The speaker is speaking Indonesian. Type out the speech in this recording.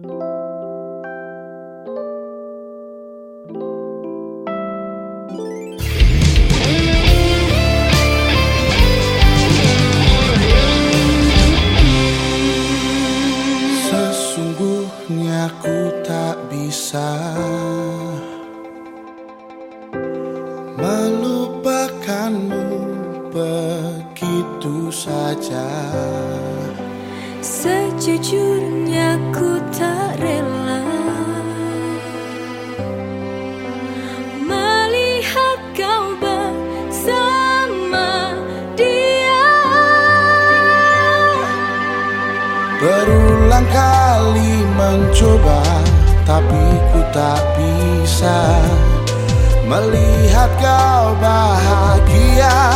Sesungguhnya ku tak bisa melupakanmu begitu saja. Sejujurnya ku tak rela Melihat kau bersama dia. Berulang kali mencoba tapi ku tak bisa Melihat kau bahagia